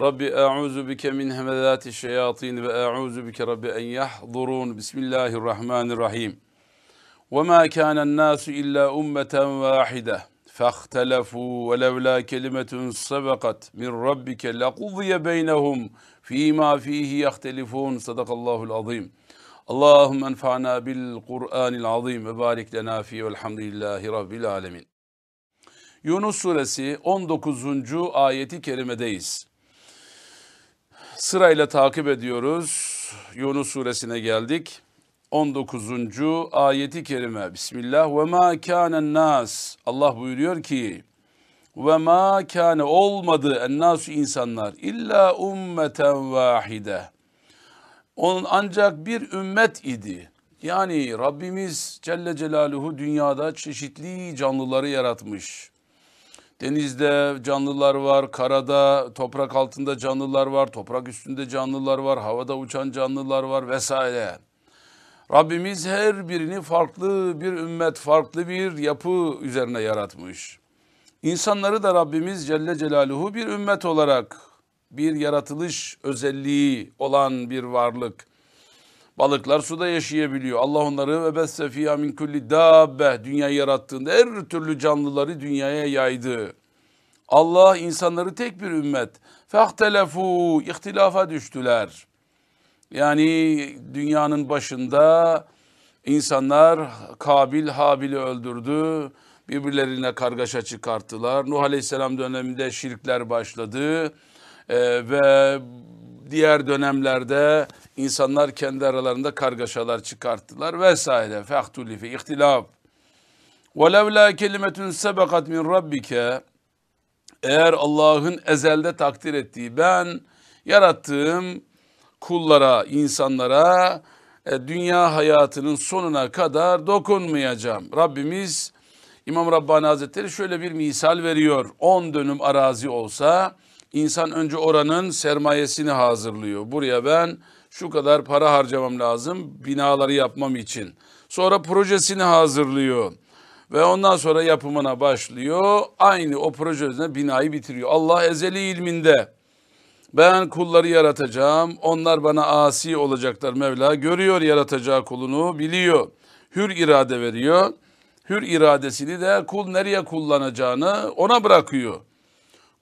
Rabbi a'uzu bike min hemezati şeyatin ve a'uzu bike Rabbi en yahdurun. Bismillahirrahmanirrahim. Ve ma kânen nâsu illa ummeten vâhide. فاختلفوا ولولا كلمة سبقت من ربك لقضي بينهم فيما فيه يختلفون صدق الله العظيم اللهم انفعنا بالقرآن العظيم وبارك لنا فيه والحمد لله رب العالمين Yunus suresi 19. ayeti kerimedeyiz. Sırayla takip ediyoruz. Yunus suresine geldik. 19. ayeti kerime. Bismillah. Ve ma kânen nas. Allah buyuruyor ki ve ma kâne olmadı ennasu insanlar illa ummeten vahide. Onun ancak bir ümmet idi. Yani Rabbimiz Celle Celaluhu dünyada çeşitli canlıları yaratmış. Denizde canlılar var, karada, toprak altında canlılar var, toprak üstünde canlılar var, havada uçan canlılar var vesaire. Rabbimiz her birini farklı bir ümmet, farklı bir yapı üzerine yaratmış. İnsanları da Rabbimiz Celle Celaluhu bir ümmet olarak bir yaratılış özelliği olan bir varlık. Balıklar suda yaşayabiliyor. Allah onları ve bessefiyâ min kulli dabbe dünyayı yarattığında her türlü canlıları dünyaya yaydı. Allah insanları tek bir ümmet. Fehtelefu ihtilafa düştüler. Yani dünyanın başında insanlar Kabil Habil'i öldürdü. Birbirlerine kargaşa çıkarttılar. Nuh Aleyhisselam döneminde şirkler başladı. Ee, ve diğer dönemlerde insanlar kendi aralarında kargaşalar çıkarttılar vesaire. Fehtulifi ihtilaf. Velevla kelimetun sebekat min rabbike eğer Allah'ın ezelde takdir ettiği ben yarattığım kullara, insanlara e, dünya hayatının sonuna kadar dokunmayacağım. Rabbimiz İmam Rabbani Hazretleri şöyle bir misal veriyor. 10 dönüm arazi olsa insan önce oranın sermayesini hazırlıyor. Buraya ben şu kadar para harcamam lazım binaları yapmam için. Sonra projesini hazırlıyor ve ondan sonra yapımına başlıyor. Aynı o proje üzerine binayı bitiriyor. Allah ezeli ilminde ben kulları yaratacağım. Onlar bana asi olacaklar Mevla. Görüyor yaratacağı kulunu, biliyor. Hür irade veriyor. Hür iradesini de kul nereye kullanacağını ona bırakıyor.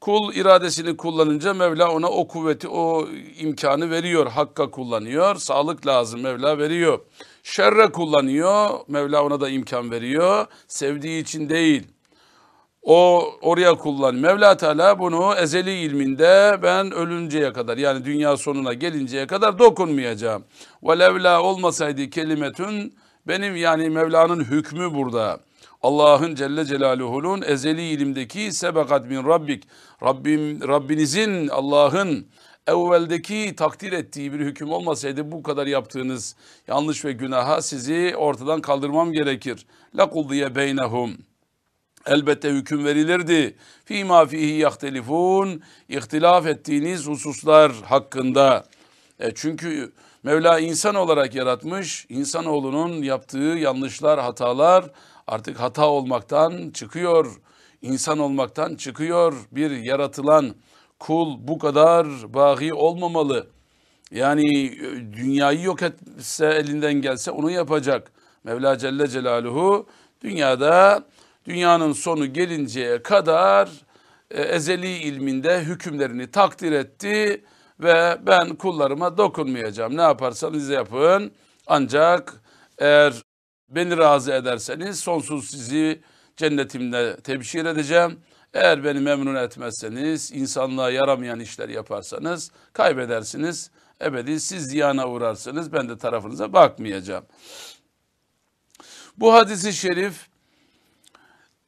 Kul iradesini kullanınca Mevla ona o kuvveti, o imkanı veriyor. Hakka kullanıyor. Sağlık lazım Mevla veriyor. Şerre kullanıyor. Mevla ona da imkan veriyor. Sevdiği için değil. O oraya kullan. Mevla Teala bunu ezeli ilminde ben ölünceye kadar yani dünya sonuna gelinceye kadar dokunmayacağım. Ve levla olmasaydı kelimetün benim yani Mevla'nın hükmü burada. Allah'ın Celle Celaluhu'nun ezeli ilimdeki sebekat min Rabbik. Rabbim, Rabbinizin Allah'ın evveldeki takdir ettiği bir hüküm olmasaydı bu kadar yaptığınız yanlış ve günaha sizi ortadan kaldırmam gerekir. Kuldiye beynehum. Elbette hüküm verilirdi. Fîmâ fîhî yahtelifûn. İhtilaf ettiğiniz hususlar hakkında. E çünkü Mevla insan olarak yaratmış. İnsanoğlunun yaptığı yanlışlar, hatalar artık hata olmaktan çıkıyor. İnsan olmaktan çıkıyor. Bir yaratılan kul bu kadar bahi olmamalı. Yani e, dünyayı yok etse elinden gelse onu yapacak. Mevla Celle Celaluhu dünyada dünyanın sonu gelinceye kadar e, ezeli ilminde hükümlerini takdir etti ve ben kullarıma dokunmayacağım. Ne yaparsanız yapın ancak eğer beni razı ederseniz sonsuz sizi cennetimle tebşir edeceğim. Eğer beni memnun etmezseniz, insanlığa yaramayan işler yaparsanız kaybedersiniz. Ebedi siz ziyana uğrarsınız. Ben de tarafınıza bakmayacağım. Bu hadisi şerif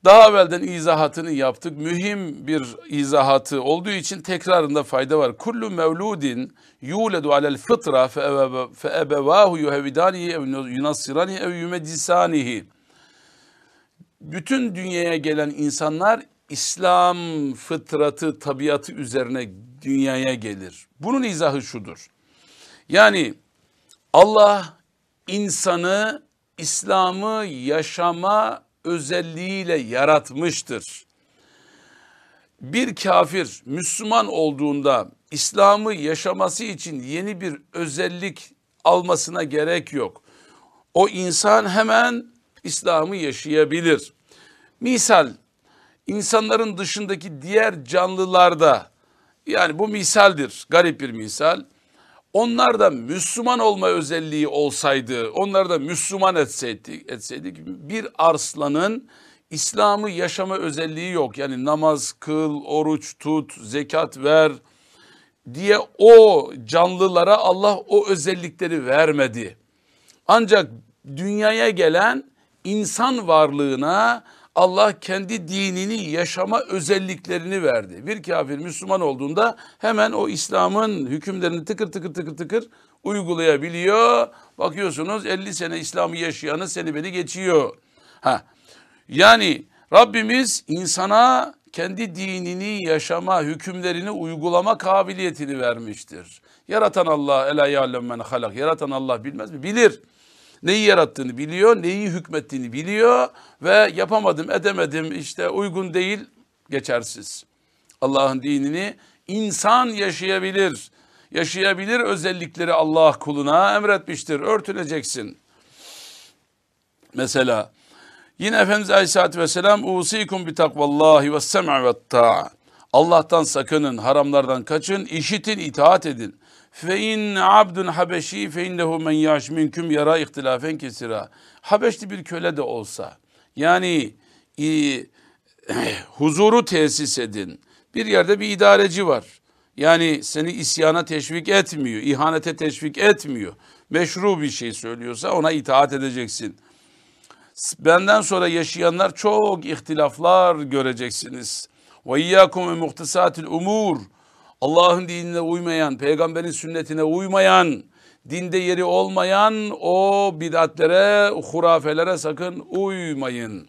Daha evvelden izahatını yaptık. Mühim bir izahatı olduğu için tekrarında fayda var. Kullu mevludin yuledu alel fıtra fe ebevahu yuhevidanihi ev yunassiranihi ev yumedisanihi. Bütün dünyaya gelen insanlar İslam fıtratı, tabiatı üzerine dünyaya gelir. Bunun izahı şudur. Yani Allah insanı İslam'ı yaşama özelliğiyle yaratmıştır. Bir kafir Müslüman olduğunda İslam'ı yaşaması için yeni bir özellik almasına gerek yok. O insan hemen İslam'ı yaşayabilir. Misal insanların dışındaki diğer canlılarda yani bu misaldir garip bir misal. Onlar da Müslüman olma özelliği olsaydı, onları da Müslüman etseydik, etseydik bir arslanın İslam'ı yaşama özelliği yok. Yani namaz kıl, oruç tut, zekat ver diye o canlılara Allah o özellikleri vermedi. Ancak dünyaya gelen insan varlığına Allah kendi dinini yaşama özelliklerini verdi. Bir kafir Müslüman olduğunda hemen o İslam'ın hükümlerini tıkır tıkır tıkır tıkır uygulayabiliyor. Bakıyorsunuz 50 sene İslam'ı yaşayanı seni beni geçiyor. Ha. Yani Rabbimiz insana kendi dinini yaşama, hükümlerini uygulama kabiliyetini vermiştir. Yaratan Allah, ela ya'lem men halak. Yaratan Allah bilmez mi? Bilir neyi yarattığını biliyor, neyi hükmettiğini biliyor ve yapamadım, edemedim, işte uygun değil, geçersiz. Allah'ın dinini insan yaşayabilir. Yaşayabilir özellikleri Allah kuluna emretmiştir. Örtüneceksin. Mesela yine Efendimiz Aleyhisselatü Vesselam usikum bi takvallahi ve sem'a ve ta'a. Allah'tan sakının, haramlardan kaçın, işitin, itaat edin. Fe in abdun habeşi fe innehu men yaş minküm yara ihtilafen kesira. Habeşli bir köle de olsa yani e, huzuru tesis edin. Bir yerde bir idareci var. Yani seni isyana teşvik etmiyor, ihanete teşvik etmiyor. Meşru bir şey söylüyorsa ona itaat edeceksin. Benden sonra yaşayanlar çok ihtilaflar göreceksiniz. Ve iyyakum ve muhtisatil umur. Allah'ın dinine uymayan, peygamberin sünnetine uymayan, dinde yeri olmayan o bid'atlere, hurafelere sakın uymayın.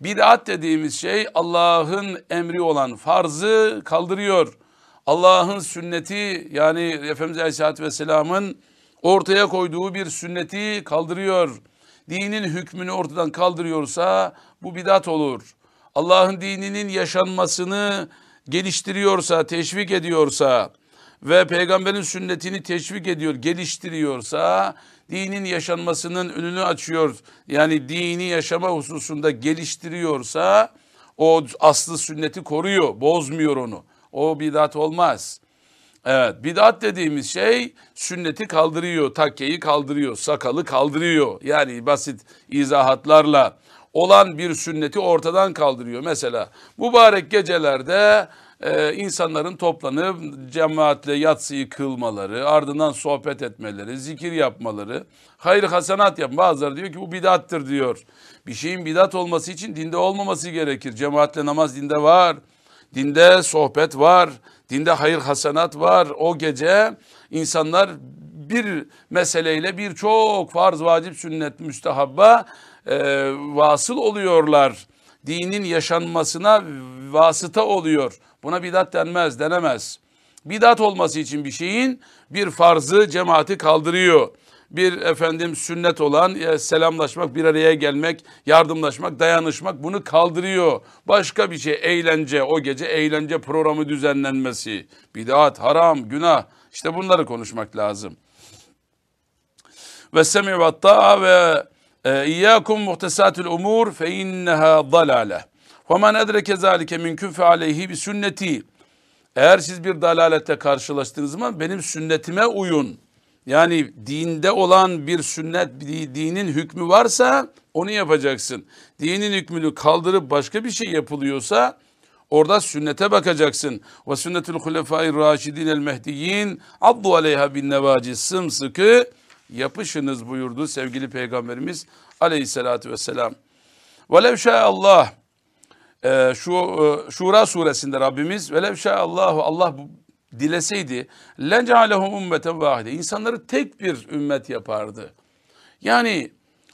Bid'at dediğimiz şey Allah'ın emri olan farzı kaldırıyor. Allah'ın sünneti yani Efendimiz Aleyhisselatü Vesselam'ın ortaya koyduğu bir sünneti kaldırıyor. Dinin hükmünü ortadan kaldırıyorsa bu bidat olur. Allah'ın dininin yaşanmasını geliştiriyorsa, teşvik ediyorsa ve peygamberin sünnetini teşvik ediyor, geliştiriyorsa dinin yaşanmasının önünü açıyor. Yani dini yaşama hususunda geliştiriyorsa o aslı sünneti koruyor, bozmuyor onu. O bidat olmaz. Evet bidat dediğimiz şey sünneti kaldırıyor, takkeyi kaldırıyor, sakalı kaldırıyor. Yani basit izahatlarla olan bir sünneti ortadan kaldırıyor. Mesela mübarek gecelerde e, insanların toplanıp cemaatle yatsıyı kılmaları, ardından sohbet etmeleri, zikir yapmaları, hayır hasenat yap. Bazıları diyor ki bu bidattır diyor. Bir şeyin bidat olması için dinde olmaması gerekir. Cemaatle namaz dinde var. Dinde sohbet var. Dinde hayır hasenat var. O gece insanlar bir meseleyle birçok farz, vacip, sünnet, müstehabba e, vasıl oluyorlar. Dinin yaşanmasına vasıta oluyor. Buna bidat denmez, denemez. Bidat olması için bir şeyin bir farzı cemaati kaldırıyor. Bir efendim sünnet olan e, selamlaşmak, bir araya gelmek, yardımlaşmak, dayanışmak bunu kaldırıyor. Başka bir şey eğlence, o gece eğlence programı düzenlenmesi. Bidat, haram, günah. İşte bunları konuşmak lazım. Ve semi ve ta'a ve İyyâkum muhtesâtul umur fe inneha dalâle. Ve men edreke zâlike minküm fe aleyhi bi sünneti. Eğer siz bir dalalette karşılaştığınız zaman benim sünnetime uyun. Yani dinde olan bir sünnet, dinin hükmü varsa onu yapacaksın. Dinin hükmünü kaldırıp başka bir şey yapılıyorsa orada sünnete bakacaksın. Ve sünnetul hulefai raşidin el mehdiyin addu aleyha bin nevaci sımsıkı yapışınız buyurdu sevgili peygamberimiz aleyhissalatü vesselam. Velev Allah e, şu e, Şura suresinde Rabbimiz velev Allahu Allah dileseydi lencalehum ummeten vahide insanları tek bir ümmet yapardı. Yani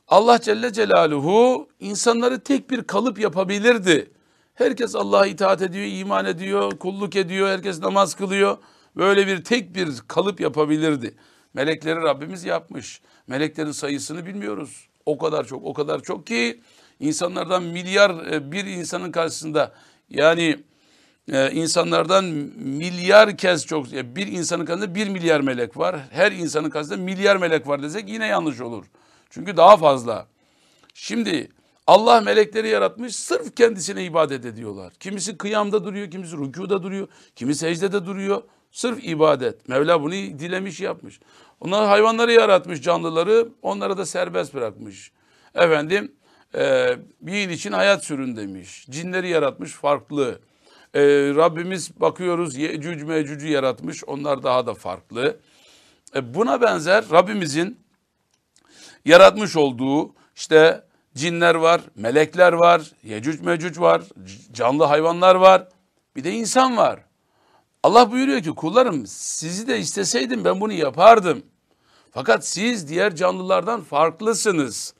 Allah Celle Celaluhu insanları tek bir kalıp yapabilirdi. Herkes Allah'a itaat ediyor, iman ediyor, kulluk ediyor, herkes namaz kılıyor. Böyle bir tek bir kalıp yapabilirdi. Melekleri Rabbimiz yapmış. Meleklerin sayısını bilmiyoruz. O kadar çok, o kadar çok ki insanlardan milyar e, bir insanın karşısında yani e, insanlardan milyar kez çok bir insanın karşısında bir milyar melek var. Her insanın karşısında milyar melek var desek yine yanlış olur. Çünkü daha fazla. Şimdi Allah melekleri yaratmış sırf kendisine ibadet ediyorlar. Kimisi kıyamda duruyor, kimisi rükuda duruyor, kimi secdede duruyor. Sırf ibadet. Mevla bunu dilemiş yapmış. Onlar hayvanları yaratmış canlıları onları da serbest bırakmış. Efendim e, bir için hayat sürün demiş. Cinleri yaratmış farklı. E, Rabbimiz bakıyoruz Yecüc Mecüc'ü yaratmış onlar daha da farklı. E, buna benzer Rabbimizin yaratmış olduğu işte cinler var, melekler var, Yecüc Mecüc var, canlı hayvanlar var. Bir de insan var. Allah buyuruyor ki kullarım sizi de isteseydim ben bunu yapardım. Fakat siz diğer canlılardan farklısınız.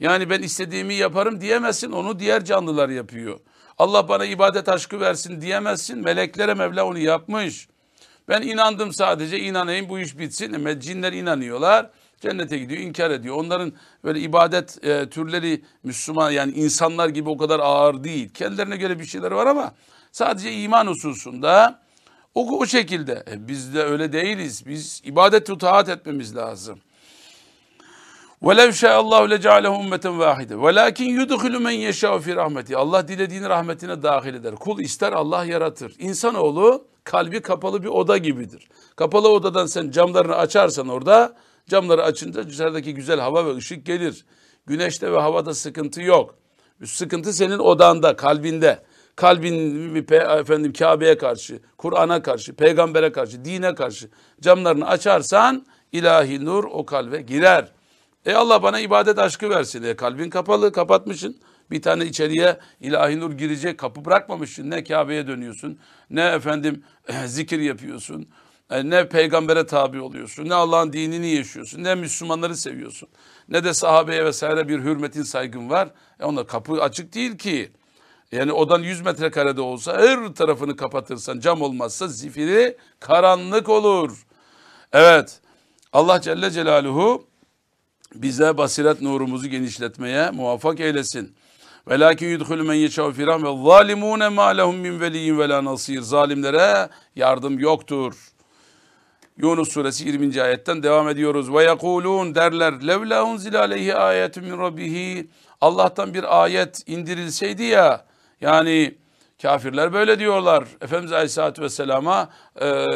Yani ben istediğimi yaparım diyemezsin onu diğer canlılar yapıyor. Allah bana ibadet aşkı versin diyemezsin. Meleklere Mevla onu yapmış. Ben inandım sadece inanayım bu iş bitsin. Cinler inanıyorlar. Cennete gidiyor, inkar ediyor. Onların böyle ibadet e, türleri Müslüman yani insanlar gibi o kadar ağır değil. Kendilerine göre bir şeyler var ama sadece iman hususunda o, o şekilde. E, biz de öyle değiliz. Biz ibadet taat etmemiz lazım. وَلَوْ شَاءَ اللّٰهُ لَجَعَلَهُ اُمَّةً وَاحِدًا وَلَاكِنْ يُدْخِلُ مَنْ يَشَاءُ فِي رَحْمَتِهِ Allah dilediğini rahmetine dahil eder. Kul ister Allah yaratır. İnsanoğlu kalbi kapalı bir oda gibidir. Kapalı odadan sen camlarını açarsan orada camları açınca dışarıdaki güzel hava ve ışık gelir. Güneşte ve havada sıkıntı yok. Sıkıntı senin odanda, kalbinde. Kalbin efendim Kabe'ye karşı, Kur'an'a karşı, peygambere karşı, dine karşı camlarını açarsan ilahi nur o kalbe girer. E Allah bana ibadet aşkı versin. E kalbin kapalı, kapatmışsın. Bir tane içeriye ilahi nur girecek kapı bırakmamışsın. Ne Kabe'ye dönüyorsun, ne efendim zikir yapıyorsun, e, ne peygambere tabi oluyorsun, ne Allah'ın dinini yaşıyorsun, ne Müslümanları seviyorsun, ne de sahabeye vesaire bir hürmetin saygın var. E onlar kapı açık değil ki. Yani odan 100 metrekarede olsa her tarafını kapatırsan cam olmazsa zifiri karanlık olur. Evet Allah Celle Celaluhu bize basiret nurumuzu genişletmeye muvaffak eylesin. Velakin yudhulu men yeşâ fi rahme zalimûne mâ lehum min veliyyin ve la. Zalimlere yardım yoktur. Yunus suresi 20. ayetten devam ediyoruz. Ve yekulun derler levla unzile aleyhi ayetun min rabbihi. Allah'tan bir ayet indirilseydi ya yani kafirler böyle diyorlar. Efendimiz Aleyhisselatü Vesselam'a e,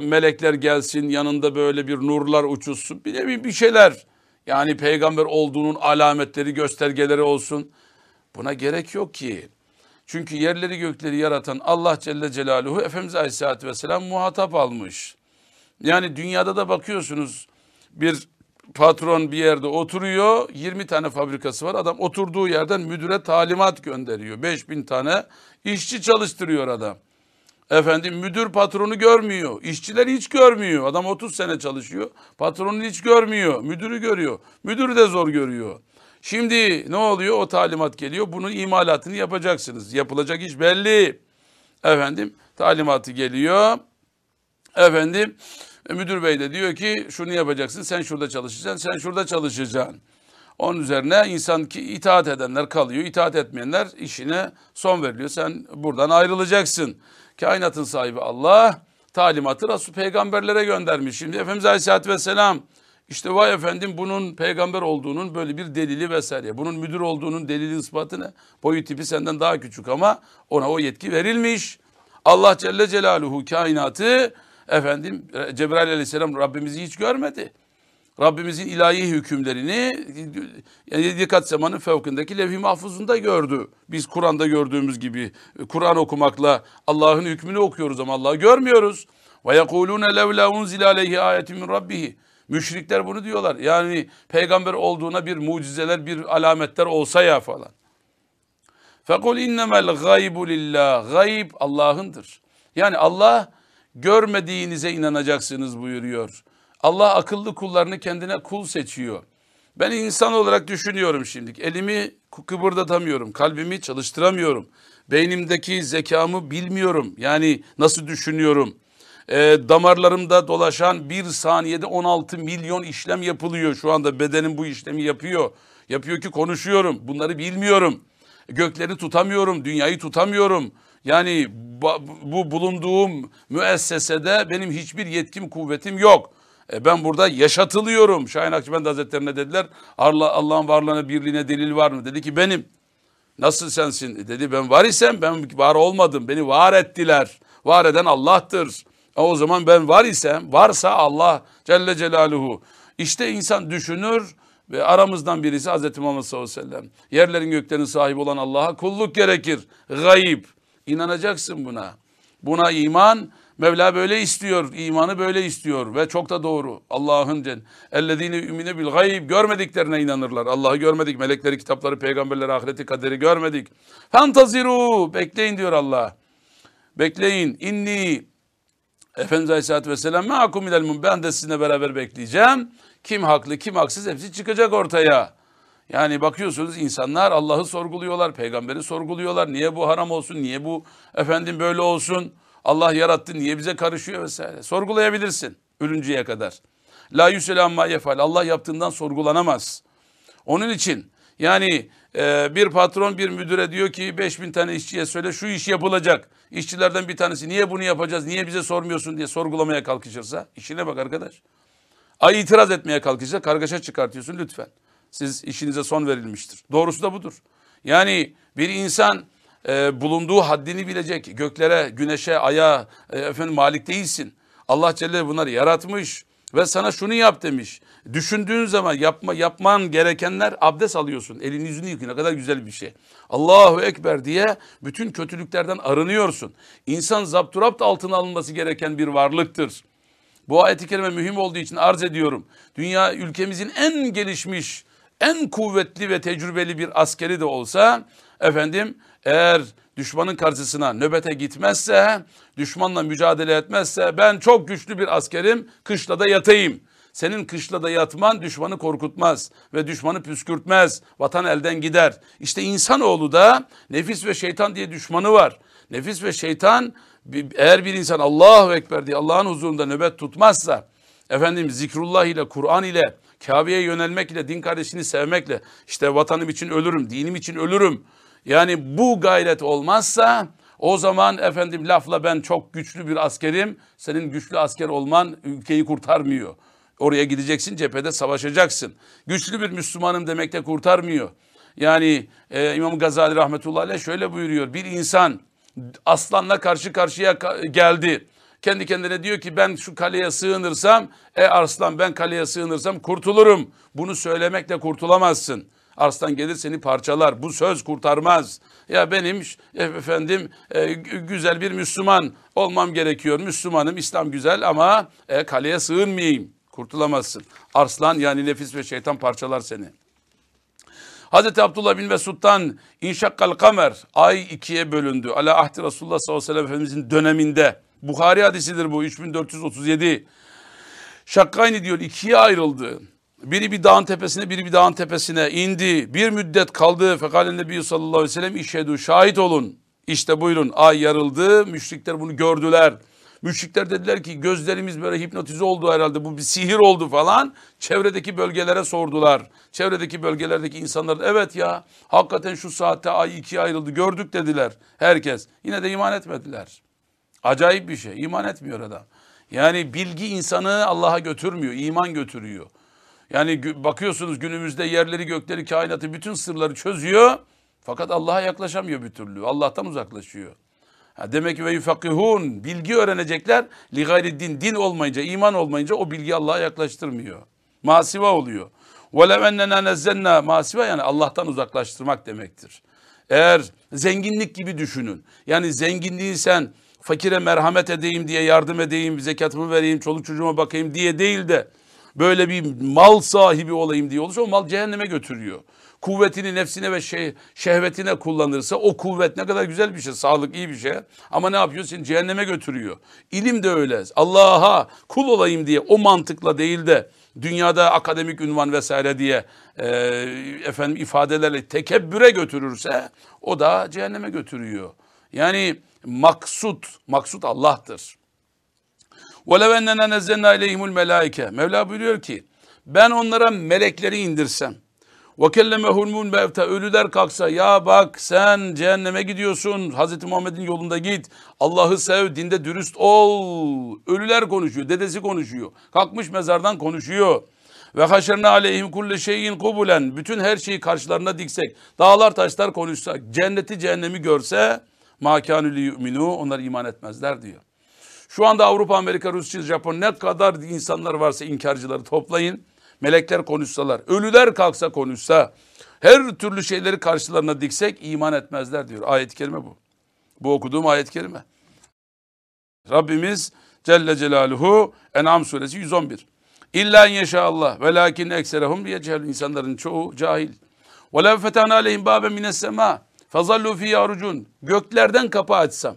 melekler gelsin yanında böyle bir nurlar uçuşsun bir de bir şeyler. Yani peygamber olduğunun alametleri göstergeleri olsun. Buna gerek yok ki. Çünkü yerleri gökleri yaratan Allah Celle Celaluhu Efendimiz Aleyhisselatü Vesselam muhatap almış. Yani dünyada da bakıyorsunuz bir patron bir yerde oturuyor 20 tane fabrikası var adam oturduğu yerden müdüre talimat gönderiyor 5000 tane işçi çalıştırıyor adam. Efendim müdür patronu görmüyor. işçiler hiç görmüyor. Adam 30 sene çalışıyor. Patronu hiç görmüyor. Müdürü görüyor. Müdürü de zor görüyor. Şimdi ne oluyor? O talimat geliyor. Bunun imalatını yapacaksınız. Yapılacak iş belli. Efendim talimatı geliyor. Efendim e, müdür bey de diyor ki şunu yapacaksın. Sen şurada çalışacaksın. Sen şurada çalışacaksın. Onun üzerine insan ki itaat edenler kalıyor. itaat etmeyenler işine son veriliyor. Sen buradan ayrılacaksın. Kainatın sahibi Allah talimatı Resul peygamberlere göndermiş. Şimdi Efendimiz Aleyhisselatü Vesselam işte vay efendim bunun peygamber olduğunun böyle bir delili vesaire. Bunun müdür olduğunun delili ispatı ne? Boyu tipi senden daha küçük ama ona o yetki verilmiş. Allah Celle Celaluhu kainatı efendim Cebrail Aleyhisselam Rabbimizi hiç görmedi. Rabbimizin ilahi hükümlerini yani yedi kat semanın fevkindeki levh-i mahfuzunda gördü. Biz Kur'an'da gördüğümüz gibi Kur'an okumakla Allah'ın hükmünü okuyoruz ama Allah'ı görmüyoruz. Ve yekulune levla unzile aleyhi ayetin min rabbihi. Müşrikler bunu diyorlar. Yani peygamber olduğuna bir mucizeler, bir alametler olsa ya falan. Fekul innemel gaybu lillah. Gayb Allah'ındır. Yani Allah görmediğinize inanacaksınız buyuruyor. Allah akıllı kullarını kendine kul seçiyor. Ben insan olarak düşünüyorum şimdi. Elimi kıpırdatamıyorum, kalbimi çalıştıramıyorum. Beynimdeki zekamı bilmiyorum. Yani nasıl düşünüyorum? E, damarlarımda dolaşan bir saniyede 16 milyon işlem yapılıyor. Şu anda bedenim bu işlemi yapıyor. Yapıyor ki konuşuyorum. Bunları bilmiyorum. Gökleri tutamıyorum, dünyayı tutamıyorum. Yani bu bulunduğum müessesede benim hiçbir yetkim, kuvvetim yok. E ben burada yaşatılıyorum. Şahin Akçıbend Hazretlerine dediler Allah Allah'ın varlığına birliğine delil var mı? Dedi ki benim. Nasıl sensin? E dedi ben var isem ben var olmadım. Beni var ettiler. Var eden Allah'tır. E o zaman ben var isem varsa Allah Celle Celaluhu. İşte insan düşünür ve aramızdan birisi Hazreti Muhammed sallallahu aleyhi ve sellem. Yerlerin göklerin sahibi olan Allah'a kulluk gerekir. Gayip. İnanacaksın buna. Buna iman Mevla böyle istiyor, imanı böyle istiyor ve çok da doğru. Allah'ın cen ellezine ümine bil gayb görmediklerine inanırlar. Allah'ı görmedik, melekleri, kitapları, peygamberleri, ahireti, kaderi görmedik. Fantaziru bekleyin diyor Allah. Bekleyin. İnni Efendimiz Aleyhisselatü Vesselam me'akum ben de sizinle beraber bekleyeceğim. Kim haklı, kim haksız hepsi çıkacak ortaya. Yani bakıyorsunuz insanlar Allah'ı sorguluyorlar, peygamberi sorguluyorlar. Niye bu haram olsun, niye bu efendim böyle olsun? Allah yarattı niye bize karışıyor vesaire. Sorgulayabilirsin ölünceye kadar. La yüselam ma yefal. Allah yaptığından sorgulanamaz. Onun için yani e, bir patron bir müdüre diyor ki 5000 tane işçiye söyle şu iş yapılacak. İşçilerden bir tanesi niye bunu yapacağız niye bize sormuyorsun diye sorgulamaya kalkışırsa işine bak arkadaş. Ay itiraz etmeye kalkışsa kargaşa çıkartıyorsun lütfen. Siz işinize son verilmiştir. Doğrusu da budur. Yani bir insan e, bulunduğu haddini bilecek. Göklere, güneşe, aya e, efendim malik değilsin. Allah Celle bunları yaratmış ve sana şunu yap demiş. Düşündüğün zaman yapma yapman gerekenler abdest alıyorsun. Elini yüzünü yıkıyor. Ne kadar güzel bir şey. Allahu Ekber diye bütün kötülüklerden arınıyorsun. İnsan zapturapt altına alınması gereken bir varlıktır. Bu ayet-i kerime mühim olduğu için arz ediyorum. Dünya ülkemizin en gelişmiş, en kuvvetli ve tecrübeli bir askeri de olsa efendim eğer düşmanın karşısına nöbete gitmezse, düşmanla mücadele etmezse ben çok güçlü bir askerim, kışla da yatayım. Senin kışla da yatman düşmanı korkutmaz ve düşmanı püskürtmez. Vatan elden gider. İşte insanoğlu da nefis ve şeytan diye düşmanı var. Nefis ve şeytan eğer bir insan Allahu Ekber diye Allah'ın huzurunda nöbet tutmazsa, efendim zikrullah ile, Kur'an ile, Kabe'ye yönelmekle, din kardeşini sevmekle, işte vatanım için ölürüm, dinim için ölürüm, yani bu gayret olmazsa o zaman efendim lafla ben çok güçlü bir askerim. Senin güçlü asker olman ülkeyi kurtarmıyor. Oraya gideceksin cephede savaşacaksın. Güçlü bir Müslümanım demekte kurtarmıyor. Yani e, İmam Gazali rahmetullahi aleyh şöyle buyuruyor. Bir insan aslanla karşı karşıya geldi. Kendi kendine diyor ki ben şu kaleye sığınırsam, e arslan ben kaleye sığınırsam kurtulurum. Bunu söylemekle kurtulamazsın. Arslan gelir seni parçalar. Bu söz kurtarmaz. Ya benim efendim e, güzel bir Müslüman olmam gerekiyor. Müslümanım, İslam güzel ama e, kaleye sığınmayayım. Kurtulamazsın. Arslan yani nefis ve şeytan parçalar seni. Hazreti Abdullah bin Mesud'dan inşakkal kamer ay ikiye bölündü. Ala ahdi Resulullah sallallahu aleyhi ve sellem Efendimizin döneminde. Bukhari hadisidir bu 3437. Şakkayni diyor ikiye ayrıldı. Biri bir dağın tepesine, biri bir dağın tepesine indi. Bir müddet kaldı. Fekalen Nebi sallallahu aleyhi ve sellem işhedü şahit olun. İşte buyurun ay yarıldı. Müşrikler bunu gördüler. Müşrikler dediler ki gözlerimiz böyle hipnotize oldu herhalde bu bir sihir oldu falan. Çevredeki bölgelere sordular. Çevredeki bölgelerdeki insanlar evet ya hakikaten şu saatte ay ikiye ayrıldı gördük dediler herkes. Yine de iman etmediler. Acayip bir şey iman etmiyor adam. Yani bilgi insanı Allah'a götürmüyor iman götürüyor. Yani bakıyorsunuz günümüzde yerleri gökleri kainatı bütün sırları çözüyor. Fakat Allah'a yaklaşamıyor bir türlü. Allah'tan uzaklaşıyor. Ha demek ki ve yufakihun bilgi öğrenecekler. Li din din olmayınca iman olmayınca o bilgi Allah'a yaklaştırmıyor. Masiva oluyor. Velev ennena nezzenna masiva yani Allah'tan uzaklaştırmak demektir. Eğer zenginlik gibi düşünün. Yani zenginliği sen fakire merhamet edeyim diye yardım edeyim, zekatımı vereyim, çoluk çocuğuma bakayım diye değil de böyle bir mal sahibi olayım diye olursa o mal cehenneme götürüyor. Kuvvetini nefsine ve şey, şehvetine kullanırsa o kuvvet ne kadar güzel bir şey, sağlık iyi bir şey. Ama ne yapıyor? Seni cehenneme götürüyor. İlim de öyle. Allah'a kul olayım diye o mantıkla değil de dünyada akademik ünvan vesaire diye e, efendim ifadelerle tekebbüre götürürse o da cehenneme götürüyor. Yani maksut, maksut Allah'tır. وَلَوْ اَنَّنَا نَزَّلْنَا اَلَيْهِمُ الْمَلَائِكَ Mevla buyuruyor ki ben onlara melekleri indirsem وَكَلَّمَهُ mevta Ölüler kalksa ya bak sen cehenneme gidiyorsun. Hazreti Muhammed'in yolunda git. Allah'ı sev, dinde dürüst ol. Ölüler konuşuyor, dedesi konuşuyor. Kalkmış mezardan konuşuyor. Ve haşerna aleyhim kulle şeyin kubulen. Bütün her şeyi karşılarına diksek. Dağlar taşlar konuşsak. Cenneti cehennemi görse makanü yu'minu onlar iman etmezler diyor. Şu anda Avrupa, Amerika, Rusya, Japon ne kadar insanlar varsa inkarcıları toplayın. Melekler konuşsalar, ölüler kalksa konuşsa, her türlü şeyleri karşılarına diksek iman etmezler diyor. Ayet-i kerime bu. Bu okuduğum ayet-i kerime. Rabbimiz Celle Celaluhu En'am suresi 111. İlla inşaallah ve lakin ekserehum yecehel insanların çoğu cahil. Ve lev fetana aleyhim baben mines sema fazallu fi yarucun. Göklerden kapı açsam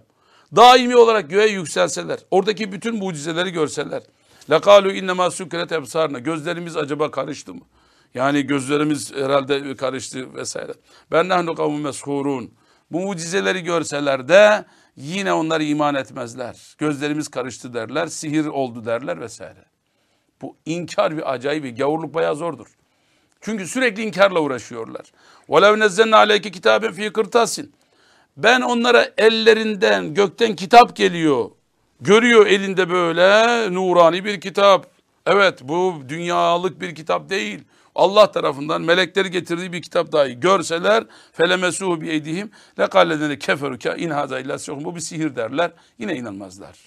daimi olarak göğe yükselseler, oradaki bütün mucizeleri görseler. Lekalu innema sükret ebsarna. Gözlerimiz acaba karıştı mı? Yani gözlerimiz herhalde karıştı vesaire. Ben nahnu kavmun meshurun. Bu mucizeleri görseler de yine onlar iman etmezler. Gözlerimiz karıştı derler, sihir oldu derler vesaire. Bu inkar bir acayip, gavurluk bayağı zordur. Çünkü sürekli inkarla uğraşıyorlar. وَلَوْ نَزَّلْنَا عَلَيْكِ كِتَابًا ف۪ي قِرْتَاسٍ Ben onlara ellerinden, gökten kitap geliyor. Görüyor elinde böyle nurani bir kitap. Evet bu dünyalık bir kitap değil. Allah tarafından melekleri getirdiği bir kitap dahi görseler felemesuhu bi eydihim lekalledene keferu in haza illa Bu bir sihir derler. Yine inanmazlar.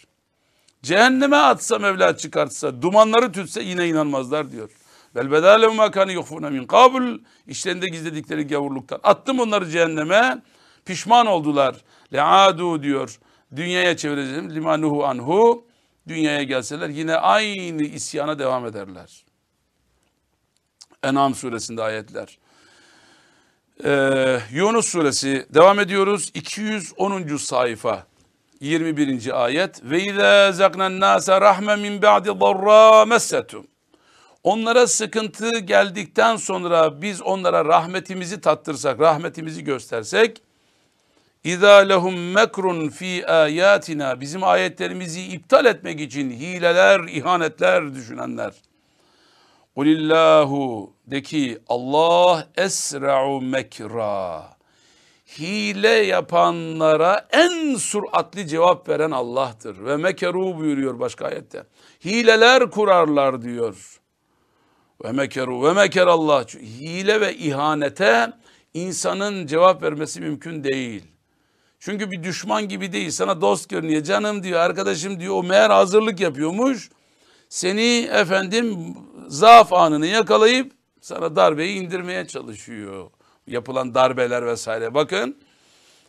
Cehenneme atsa Mevla çıkartsa, dumanları tütse yine inanmazlar diyor. Vel bedâlehu mâ kâne yuhfûne min kabul. İşlerinde gizledikleri gavurluktan. Attım onları cehenneme. Pişman oldular. Le'adu diyor. Dünyaya çevireceğim. Limanuhu anhu. Dünyaya gelseler yine aynı isyana devam ederler. En'am suresinde ayetler. Ee, Yunus suresi devam ediyoruz. 210. sayfa. 21. ayet ve izâ zeknen nâse rahme min ba'di darrâ messetum. Onlara sıkıntı geldikten sonra biz onlara rahmetimizi tattırsak, rahmetimizi göstersek İzâ lehum mekrun fi ayatina bizim ayetlerimizi iptal etmek için hileler, ihanetler düşünenler. Kulillahu de ki Allah esra'u mekra hile yapanlara en suratli cevap veren Allah'tır. Ve mekeru buyuruyor başka ayette. Hileler kurarlar diyor. Ve mekeru ve meker Allah. Hile ve ihanete insanın cevap vermesi mümkün değil. Çünkü bir düşman gibi değil. Sana dost görünüyor. Canım diyor, arkadaşım diyor. O meğer hazırlık yapıyormuş. Seni efendim zaaf anını yakalayıp sana darbeyi indirmeye çalışıyor yapılan darbeler vesaire. Bakın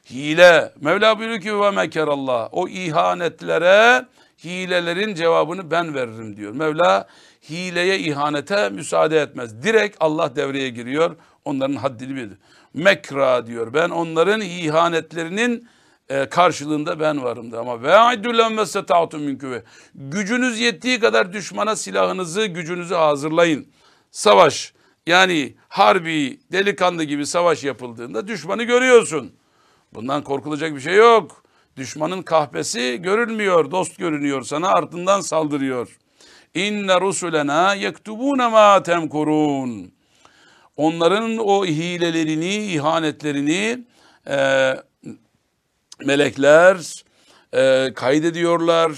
hile. Mevla buyuruyor ki ve mekerallah. O ihanetlere hilelerin cevabını ben veririm diyor. Mevla hileye ihanete müsaade etmez. Direkt Allah devreye giriyor. Onların haddini bilir. Mekra diyor. Ben onların ihanetlerinin e, karşılığında ben varım da ama ve aidulem ve mümkün gücünüz yettiği kadar düşmana silahınızı gücünüzü hazırlayın. Savaş yani harbi, delikanlı gibi savaş yapıldığında düşmanı görüyorsun. Bundan korkulacak bir şey yok. Düşmanın kahpesi görülmüyor, dost görünüyor sana ardından saldırıyor. İnne rusulena yektubune ma temkurun. Onların o hilelerini, ihanetlerini e, melekler e, kaydediyorlar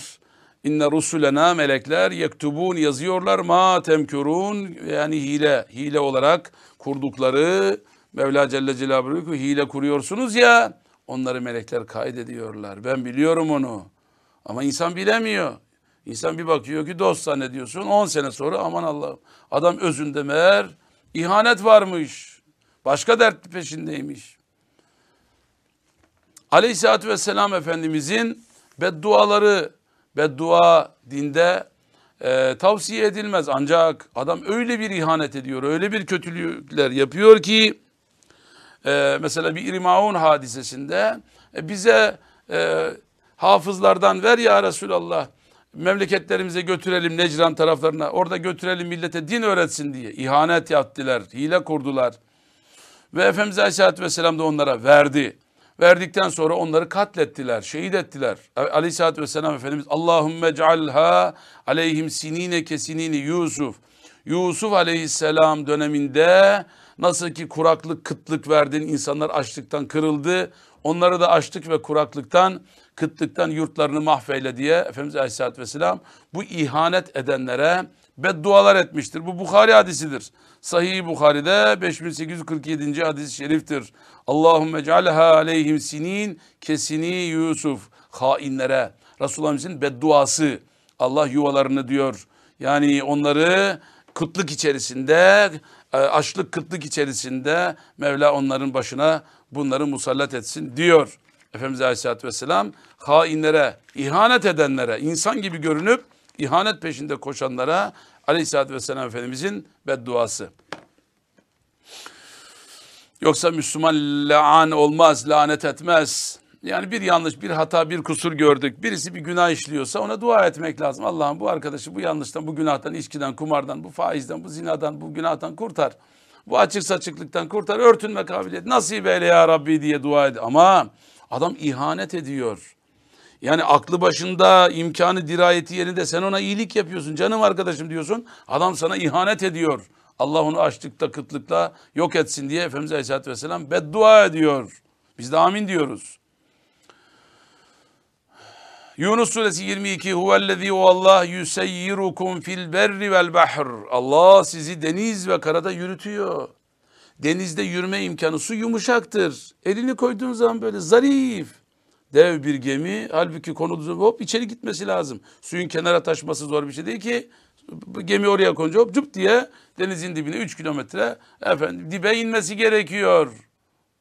İnne rusulena melekler yektubun yazıyorlar ma temkurun yani hile hile olarak kurdukları Mevla Celle Celaluhu hile kuruyorsunuz ya onları melekler kaydediyorlar. Ben biliyorum onu. Ama insan bilemiyor. İnsan bir bakıyor ki dost zannediyorsun 10 sene sonra aman Allah'ım adam özünde meğer ihanet varmış. Başka dert peşindeymiş. Aleyhisselatü Vesselam Efendimizin bedduaları beddua dinde e, tavsiye edilmez. Ancak adam öyle bir ihanet ediyor, öyle bir kötülükler yapıyor ki e, mesela bir İrimaun hadisesinde e, bize e, hafızlardan ver ya Resulallah memleketlerimize götürelim Necran taraflarına orada götürelim millete din öğretsin diye ihanet yaptılar, hile kurdular. Ve Efendimiz Aleyhisselatü Vesselam da onlara verdi. Verdikten sonra onları katlettiler, şehit ettiler. Aleyhisselatü Vesselam Efendimiz Allahümme cealha aleyhim sinine kesinini Yusuf. Yusuf Aleyhisselam döneminde nasıl ki kuraklık, kıtlık verdin, insanlar açlıktan kırıldı. Onları da açlık ve kuraklıktan, kıtlıktan yurtlarını mahveyle diye Efendimiz Aleyhisselatü Vesselam bu ihanet edenlere beddualar etmiştir. Bu Bukhari hadisidir. Sahih Bukhari'de 5847. hadis-i şeriftir. Allahümme cealha aleyhim sinin kesini Yusuf. Hainlere. Resulullah'ın bedduası. Allah yuvalarını diyor. Yani onları kıtlık içerisinde, e, açlık kıtlık içerisinde Mevla onların başına bunları musallat etsin diyor. Efendimiz Aleyhisselatü Vesselam hainlere, ihanet edenlere, insan gibi görünüp ihanet peşinde koşanlara Aleyhisselatü Vesselam Efendimizin bedduası. Yoksa Müslüman laan olmaz, lanet etmez. Yani bir yanlış, bir hata, bir kusur gördük. Birisi bir günah işliyorsa ona dua etmek lazım. Allah'ım bu arkadaşı bu yanlıştan, bu günahtan, içkiden, kumardan, bu faizden, bu zinadan, bu günahtan kurtar. Bu açık saçıklıktan kurtar, örtünme kabiliyet. Nasip eyle ya Rabbi diye dua ed. Ama adam ihanet ediyor. Yani aklı başında imkanı dirayeti yerinde sen ona iyilik yapıyorsun. Canım arkadaşım diyorsun. Adam sana ihanet ediyor. Allah onu açlıkta kıtlıkla yok etsin diye Efendimiz Aleyhisselatü Vesselam beddua ediyor. Biz de amin diyoruz. Yunus suresi 22 Huvellezî o Allah yuseyyirukum fil berri vel bahr. Allah sizi deniz ve karada yürütüyor. Denizde yürüme imkanı su yumuşaktır. Elini koyduğun zaman böyle zarif. Dev bir gemi halbuki konulduğu hop içeri gitmesi lazım. Suyun kenara taşması zor bir şey değil ki. Gemi oraya konunca hop cüp diye denizin dibine 3 kilometre efendim dibe inmesi gerekiyor.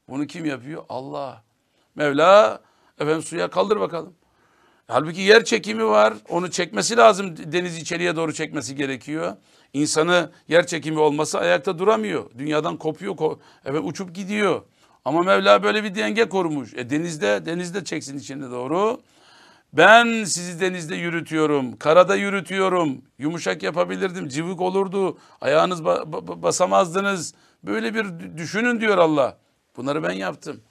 Bunu kim yapıyor? Allah. Mevla efendim suya kaldır bakalım. Halbuki yer çekimi var. Onu çekmesi lazım. Deniz içeriye doğru çekmesi gerekiyor. İnsanı yer çekimi olmasa ayakta duramıyor. Dünyadan kopuyor, ko efendim, uçup gidiyor. Ama Mevla böyle bir denge kurmuş. E denizde, denizde çeksin içine doğru. Ben sizi denizde yürütüyorum, karada yürütüyorum. Yumuşak yapabilirdim, cıvık olurdu. Ayağınız ba ba basamazdınız. Böyle bir düşünün diyor Allah. Bunları ben yaptım.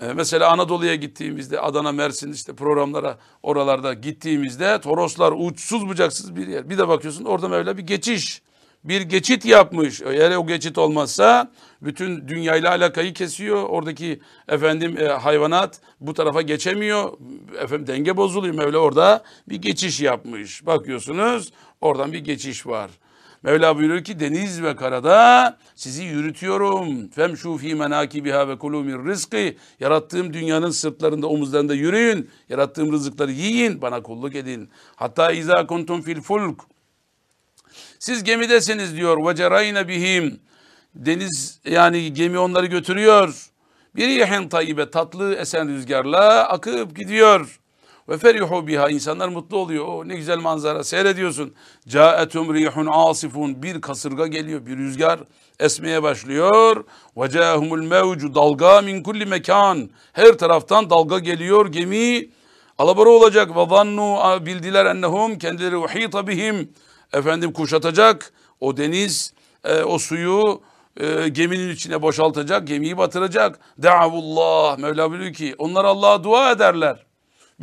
Ee, mesela Anadolu'ya gittiğimizde Adana, Mersin işte programlara oralarda gittiğimizde Toroslar uçsuz bucaksız bir yer. Bir de bakıyorsun orada Mevla bir geçiş bir geçit yapmış. Eğer o geçit olmazsa bütün dünyayla alakayı kesiyor. Oradaki efendim e, hayvanat bu tarafa geçemiyor. Efendim denge bozuluyor. Mevla orada bir geçiş yapmış. Bakıyorsunuz oradan bir geçiş var. Mevla buyuruyor ki deniz ve karada sizi yürütüyorum. Femşu fi menakibiha ve kulu min rizki. Yarattığım dünyanın sırtlarında omuzlarında yürüyün. Yarattığım rızıkları yiyin. Bana kulluk edin. Hatta izâ kuntum fil fulk. Siz gemidesiniz diyor. Ve cerayne bihim. Deniz yani gemi onları götürüyor. Bir yihin tayyibe tatlı esen rüzgarla akıp gidiyor. Ve ferihu biha insanlar mutlu oluyor. O ne güzel manzara seyrediyorsun. Caetum rihun asifun bir kasırga geliyor bir rüzgar esmeye başlıyor. Ve cahumul mevcu dalga min kulli mekan. Her taraftan dalga geliyor gemi alabora olacak. Ve zannu bildiler ennehum kendileri uhita bihim efendim kuşatacak. O deniz e, o suyu e, geminin içine boşaltacak, gemiyi batıracak. Deavullah, Mevla biliyor ki onlar Allah'a dua ederler.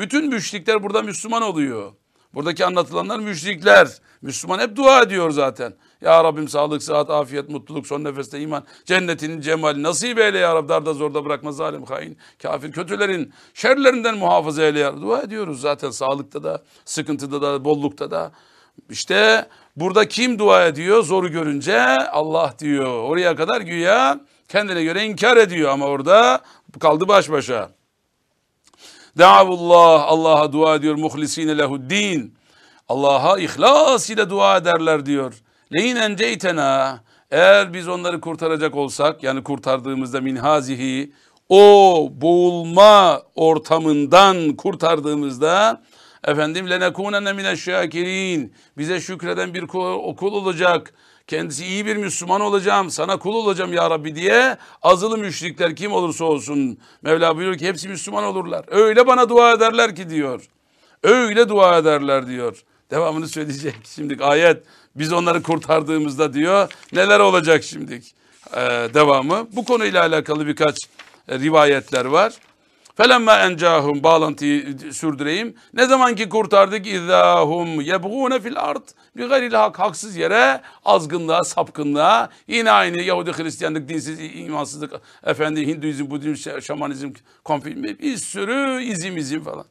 Bütün müşrikler burada Müslüman oluyor. Buradaki anlatılanlar müşrikler. Müslüman hep dua ediyor zaten. Ya Rabbim sağlık, sıhhat, afiyet, mutluluk, son nefeste iman, cennetin cemali nasip eyle ya Rabbi. Darda zorda bırakma zalim, hain, kafir, kötülerin şerlerinden muhafaza eyle ya Rabbi. Dua ediyoruz zaten sağlıkta da, sıkıntıda da, bollukta da. İşte burada kim dua ediyor zoru görünce? Allah diyor. Oraya kadar güya kendine göre inkar ediyor ama orada kaldı baş başa. Da'avullah Allah'a dua ediyor muhlisine lehuddin. Allah'a ihlas ile dua ederler diyor. Leyin enceytena eğer biz onları kurtaracak olsak yani kurtardığımızda minhazihi o boğulma ortamından kurtardığımızda Efendim lenekunenne mineşşakirin. Bize şükreden bir kul, kul olacak. Kendisi iyi bir Müslüman olacağım, sana kul olacağım ya Rabbi diye azılı müşrikler kim olursa olsun. Mevla buyuruyor ki hepsi Müslüman olurlar. Öyle bana dua ederler ki diyor. Öyle dua ederler diyor. Devamını söyleyecek şimdi ayet. Biz onları kurtardığımızda diyor neler olacak şimdi ee, devamı. Bu konuyla alakalı birkaç e, rivayetler var. Felemma encahum bağlantıyı sürdüreyim. Ne zaman ki kurtardık izahum yebgune fil ard bir gayril hak haksız yere azgınlığa, sapkınlığa yine aynı Yahudi Hristiyanlık, dinsiz, imansızlık, efendi Hinduizm, Budizm, şamanizm, konfirm bir sürü izim izim falan.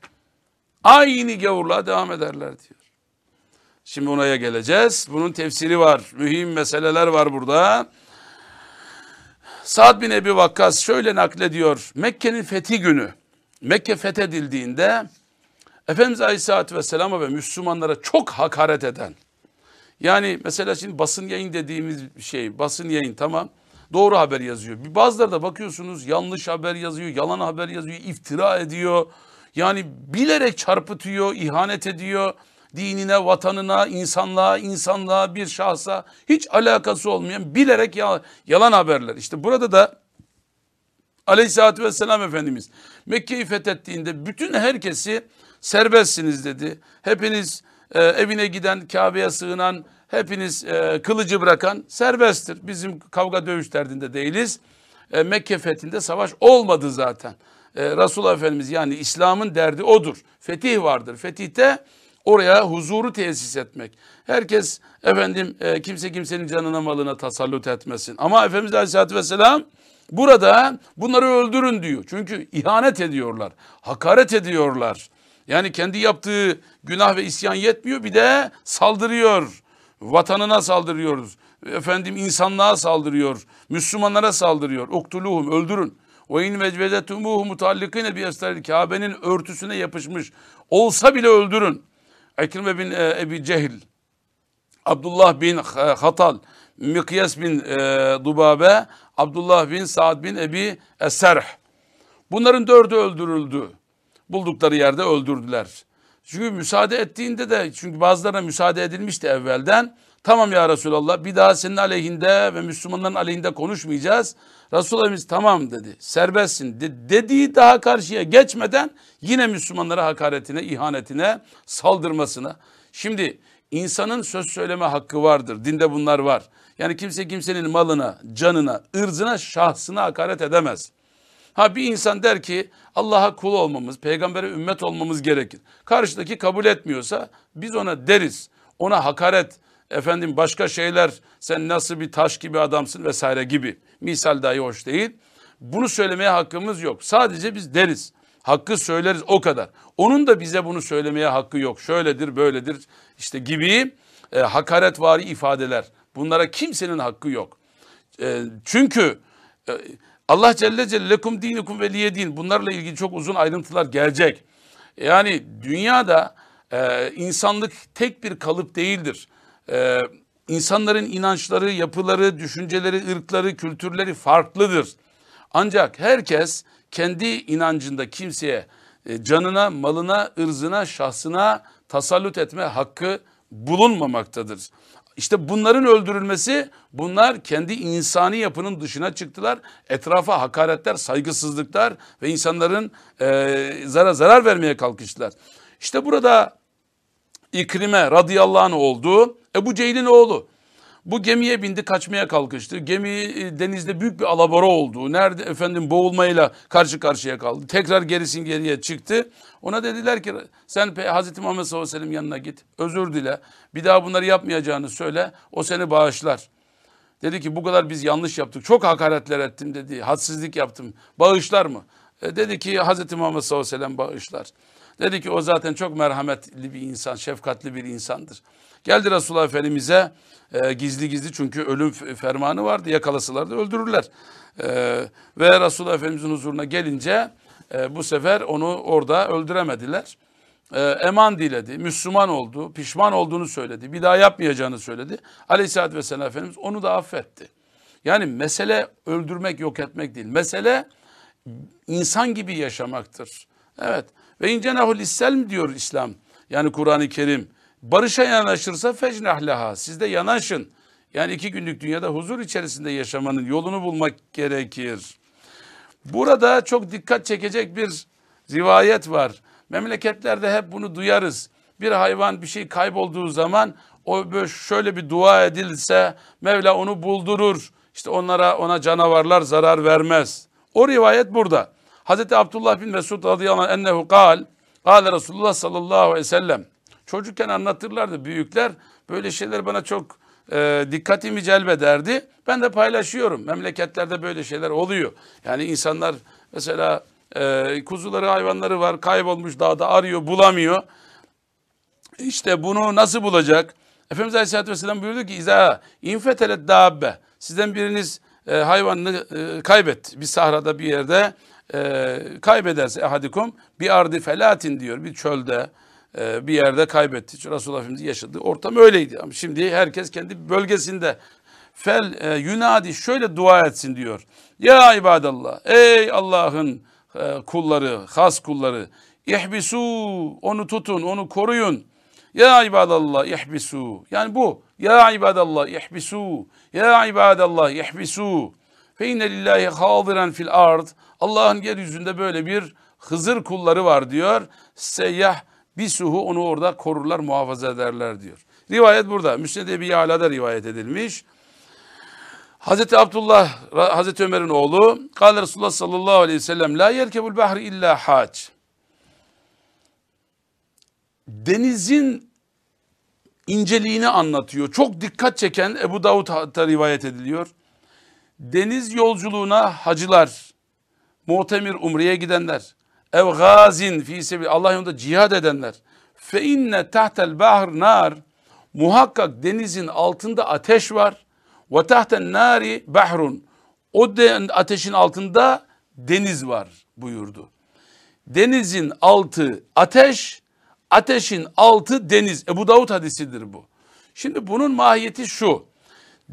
Aynı gavurluğa devam ederler diyor. Şimdi onaya geleceğiz. Bunun tefsiri var. Mühim meseleler var burada. Sa'd bin Ebi Vakkas şöyle naklediyor. Mekke'nin fethi günü, Mekke fethedildiğinde Efendimiz Aleyhisselatü Vesselam'a ve Müslümanlara çok hakaret eden, yani mesela şimdi basın yayın dediğimiz şey, basın yayın tamam, doğru haber yazıyor. Bazıları da bakıyorsunuz yanlış haber yazıyor, yalan haber yazıyor, iftira ediyor. Yani bilerek çarpıtıyor, ihanet ediyor dinine, vatanına, insanlığa, insanlığa, bir şahsa hiç alakası olmayan bilerek yalan haberler. İşte burada da Aleyhisselatü Vesselam Efendimiz Mekke'yi fethettiğinde bütün herkesi serbestsiniz dedi. Hepiniz e, evine giden, Kabe'ye sığınan, hepiniz e, kılıcı bırakan serbesttir. Bizim kavga dövüş derdinde değiliz. E, Mekke fethinde savaş olmadı zaten. E, Resulullah Efendimiz yani İslam'ın derdi odur. Fetih vardır. Fetihte Oraya huzuru tesis etmek. Herkes efendim e, kimse kimsenin canına malına tasallut etmesin. Ama Efendimiz Aleyhisselatü Vesselam burada bunları öldürün diyor. Çünkü ihanet ediyorlar, hakaret ediyorlar. Yani kendi yaptığı günah ve isyan yetmiyor bir de saldırıyor. Vatanına saldırıyoruz. Efendim insanlığa saldırıyor. Müslümanlara saldırıyor. Uktuluhum öldürün. Ve in vecvedetumuhu mutallikine bi esraril Kabe'nin örtüsüne yapışmış olsa bile öldürün. Ekrime bin e, Ebi Cehil, Abdullah bin Hatal, Mikyas bin e, Dubabe, Abdullah bin Saad bin Ebi Eserh. Bunların dördü öldürüldü. Buldukları yerde öldürdüler. Çünkü müsaade ettiğinde de çünkü bazılarına müsaade edilmişti evvelden. Tamam ya Resulallah bir daha senin aleyhinde ve Müslümanların aleyhinde konuşmayacağız. Resulullah'ımız tamam dedi. Serbestsin de, dediği daha karşıya geçmeden yine Müslümanlara hakaretine, ihanetine, saldırmasına. Şimdi insanın söz söyleme hakkı vardır. Dinde bunlar var. Yani kimse kimsenin malına, canına, ırzına, şahsına hakaret edemez. Ha bir insan der ki Allah'a kul olmamız, peygambere ümmet olmamız gerekir. Karşıdaki kabul etmiyorsa biz ona deriz. Ona hakaret, efendim başka şeyler sen nasıl bir taş gibi adamsın vesaire gibi. Misal dahi hoş değil. Bunu söylemeye hakkımız yok. Sadece biz deriz. Hakkı söyleriz o kadar. Onun da bize bunu söylemeye hakkı yok. Şöyledir, böyledir işte gibi e, hakaretvari ifadeler. Bunlara kimsenin hakkı yok. E, çünkü e, Allah Celle Celle lekum dinukum veliye din. Bunlarla ilgili çok uzun ayrıntılar gelecek. Yani dünyada e, insanlık tek bir kalıp değildir. E, insanların inançları, yapıları, düşünceleri, ırkları, kültürleri farklıdır. Ancak herkes kendi inancında kimseye e, canına, malına, ırzına, şahsına tasallut etme hakkı bulunmamaktadır. İşte bunların öldürülmesi bunlar kendi insani yapının dışına çıktılar. Etrafa hakaretler, saygısızlıklar ve insanların e, zarar zarar vermeye kalkıştılar. İşte burada İkrime radıyallahu anh oldu. Ebu Cehil'in oğlu. Bu gemiye bindi kaçmaya kalkıştı. Gemi e, denizde büyük bir alabora oldu. Nerede efendim boğulmayla karşı karşıya kaldı. Tekrar gerisin geriye çıktı. Ona dediler ki sen Hazreti Muhammed sallallahu aleyhi ve sellem yanına git. Özür dile. Bir daha bunları yapmayacağını söyle. O seni bağışlar. Dedi ki bu kadar biz yanlış yaptık. Çok hakaretler ettim dedi. Hadsizlik yaptım. Bağışlar mı? E dedi ki Hazreti Muhammed sallallahu aleyhi ve sellem bağışlar. Dedi ki o zaten çok merhametli bir insan, şefkatli bir insandır. Geldi Resulullah Efendimiz'e e, gizli gizli çünkü ölüm fermanı vardı. Yakalasalar da öldürürler. E, ve Resulullah Efendimiz'in huzuruna gelince e, bu sefer onu orada öldüremediler. E, eman diledi, Müslüman oldu, pişman olduğunu söyledi, bir daha yapmayacağını söyledi. Aleyhisselatü Vesselam Efendimiz onu da affetti. Yani mesele öldürmek, yok etmek değil. Mesele insan gibi yaşamaktır. Evet. Ve incenahul isselm diyor İslam. Yani Kur'an-ı Kerim. Barışa yanaşırsa fecnah Siz de yanaşın. Yani iki günlük dünyada huzur içerisinde yaşamanın yolunu bulmak gerekir. Burada çok dikkat çekecek bir rivayet var. Memleketlerde hep bunu duyarız. Bir hayvan bir şey kaybolduğu zaman o böyle şöyle bir dua edilse Mevla onu buldurur. İşte onlara ona canavarlar zarar vermez. O rivayet burada. Hazreti Abdullah bin Mesud radıyallahu anh ennehu kal. Kale Resulullah sallallahu aleyhi ve sellem. Çocukken anlatırlardı büyükler. Böyle şeyler bana çok e, dikkatimi celbederdi. Ben de paylaşıyorum. Memleketlerde böyle şeyler oluyor. Yani insanlar mesela e, kuzuları hayvanları var kaybolmuş dağda arıyor bulamıyor. İşte bunu nasıl bulacak? Efendimiz Aleyhisselatü Vesselam buyurdu ki İza infetelet dabbe. Sizden biriniz e, hayvanını e, kaybetti. Bir sahrada bir yerde e, kaybederse ehadikum bir ardı felatin diyor. Bir çölde e, bir yerde kaybetti. Resulullah Efendimiz yaşadığı ortam öyleydi. Ama şimdi herkes kendi bölgesinde fel e, yunadi şöyle dua etsin diyor. Ya ibadallah ey Allah'ın e, kulları, has kulları ihbisu onu tutun, onu koruyun. Ya ibadallah ihbisu. Yani bu. Ya ibadallah ihbisu. Ya ibadallah ihbisu. Fe inne lillahi hadiren fil ard. Allah'ın yeryüzünde böyle bir Hızır kulları var diyor. Seyyah bisuhu onu orada korurlar, muhafaza ederler diyor. Rivayet burada. Müsned Ebi Yala'da rivayet edilmiş. Hazreti Abdullah, Hazreti Ömer'in oğlu, Kale Resulullah sallallahu aleyhi ve sellem, La yerkebul bahri illa hac. Denizin inceliğini anlatıyor. Çok dikkat çeken Ebu Davud hatta rivayet ediliyor. Deniz yolculuğuna hacılar, muhtemir umreye gidenler, ev gazin fi sebil Allah yolunda cihad edenler. Fe inne tahtel bahr nar muhakkak denizin altında ateş var. Ve tahten nari bahrun. O de, ateşin altında deniz var buyurdu. Denizin altı ateş, ateşin altı deniz. Ebu Davud hadisidir bu. Şimdi bunun mahiyeti şu.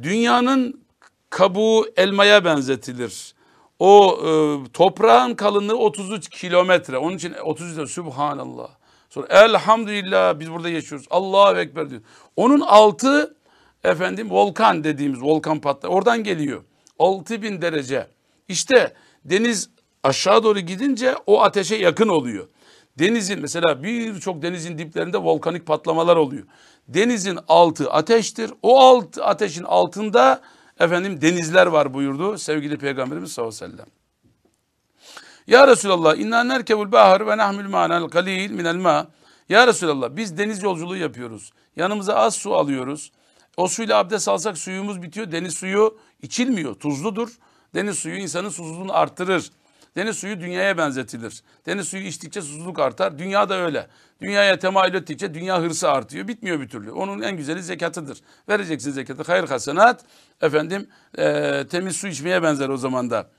Dünyanın kabuğu elmaya benzetilir. O e, toprağın kalınlığı 33 kilometre. Onun için 33 Subhanallah. Sonra elhamdülillah biz burada yaşıyoruz. Allahu Ekber diyor. Onun altı efendim volkan dediğimiz volkan patlı. Oradan geliyor. 6000 derece. İşte deniz aşağı doğru gidince o ateşe yakın oluyor. Denizin mesela birçok denizin diplerinde volkanik patlamalar oluyor. Denizin altı ateştir. O alt ateşin altında efendim denizler var buyurdu sevgili Peygamberimiz sallallahu aleyhi ve sellem. Ya Resulallah inna nerkebul bahar ve nahmil ma'nel kalil minel ma. Ya Resulallah biz deniz yolculuğu yapıyoruz. Yanımıza az su alıyoruz. O suyla abdest alsak suyumuz bitiyor. Deniz suyu içilmiyor. Tuzludur. Deniz suyu insanın susuzluğunu arttırır. Deniz suyu dünyaya benzetilir. Deniz suyu içtikçe susuzluk artar. Dünya da öyle. Dünyaya temayül ettikçe dünya hırsı artıyor. Bitmiyor bir türlü. Onun en güzeli zekatıdır. Vereceksin zekatı. Hayır hasenat. Efendim e, temiz su içmeye benzer o zaman da.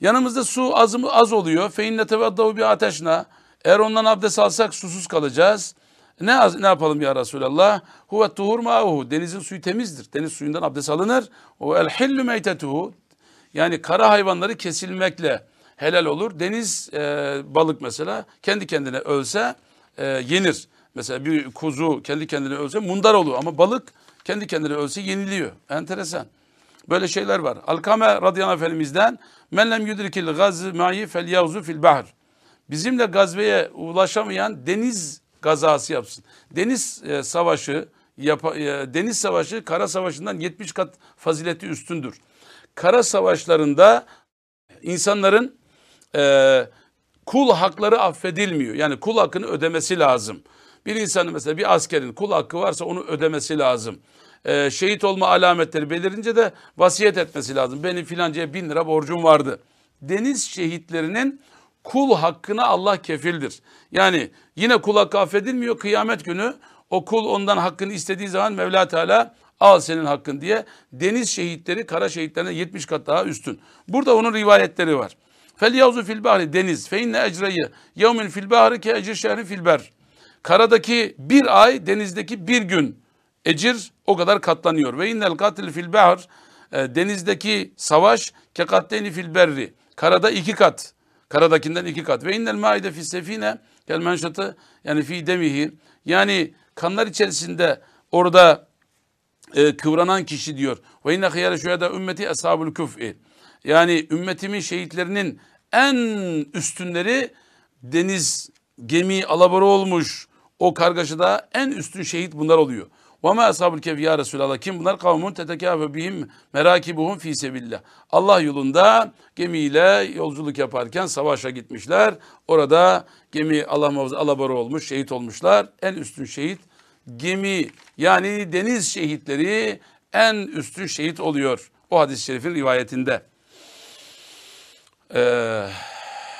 Yanımızda su az, az oluyor. Feinne tevaddavu bir ateşna. Eğer ondan abdest alsak susuz kalacağız. Ne, ne yapalım ya Resulallah? Huve tuhur ma'uhu. Denizin suyu temizdir. Deniz suyundan abdest alınır. O el hillu meytetuhu. Yani kara hayvanları kesilmekle helal olur. Deniz e, balık mesela kendi kendine ölse e, yenir. Mesela bir kuzu kendi kendine ölse mundar olur ama balık kendi kendine ölse yeniliyor. Enteresan. Böyle şeyler var. Alkame radıyallahu efendimizden men lem yudrikil gaz ma'i fel yavzu fil bahr. Bizimle gazveye ulaşamayan deniz gazası yapsın. Deniz e, savaşı yap, e, deniz savaşı kara savaşından 70 kat fazileti üstündür. Kara savaşlarında insanların e, kul hakları affedilmiyor. Yani kul hakkını ödemesi lazım. Bir insanın mesela bir askerin kul hakkı varsa onu ödemesi lazım. Ee, şehit olma alametleri belirince de vasiyet etmesi lazım. Benim filancaya bin lira borcum vardı. Deniz şehitlerinin kul hakkına Allah kefildir. Yani yine kul hakkı affedilmiyor. Kıyamet günü o kul ondan hakkını istediği zaman Mevla Teala al senin hakkın diye deniz şehitleri kara şehitlerine 70 kat daha üstün. Burada onun rivayetleri var. Fel yavzu fil bahri deniz fe inne ecreyi yevmin fil bahri ke ecir şehri fil. Karadaki bir ay denizdeki bir gün ecir o kadar katlanıyor. Ve innel katil fil bahr e, denizdeki savaş ke katleyni fil berri. Karada iki kat. Karadakinden iki kat. Ve innel maide fis sefine Kelmenşatı yani fi demihi yani kanlar içerisinde orada e, kıvranan kişi diyor. Ve inne hayale şüheda ümmeti ashabul küf'i. Yani ümmetimin şehitlerinin en üstünleri deniz, gemi, alabora olmuş o kargaşada en üstün şehit bunlar oluyor. Ma ashabul kehfi ya Resulallah. Kim bunlar? Kavmun tetekâfe bihim merakibuhum fi sebillah. Allah yolunda gemiyle yolculuk yaparken savaşa gitmişler. Orada gemi Allah muhafaza alabora olmuş, şehit olmuşlar. En üstün şehit gemi yani deniz şehitleri en üstün şehit oluyor. O hadis-i şerifin rivayetinde. Ee,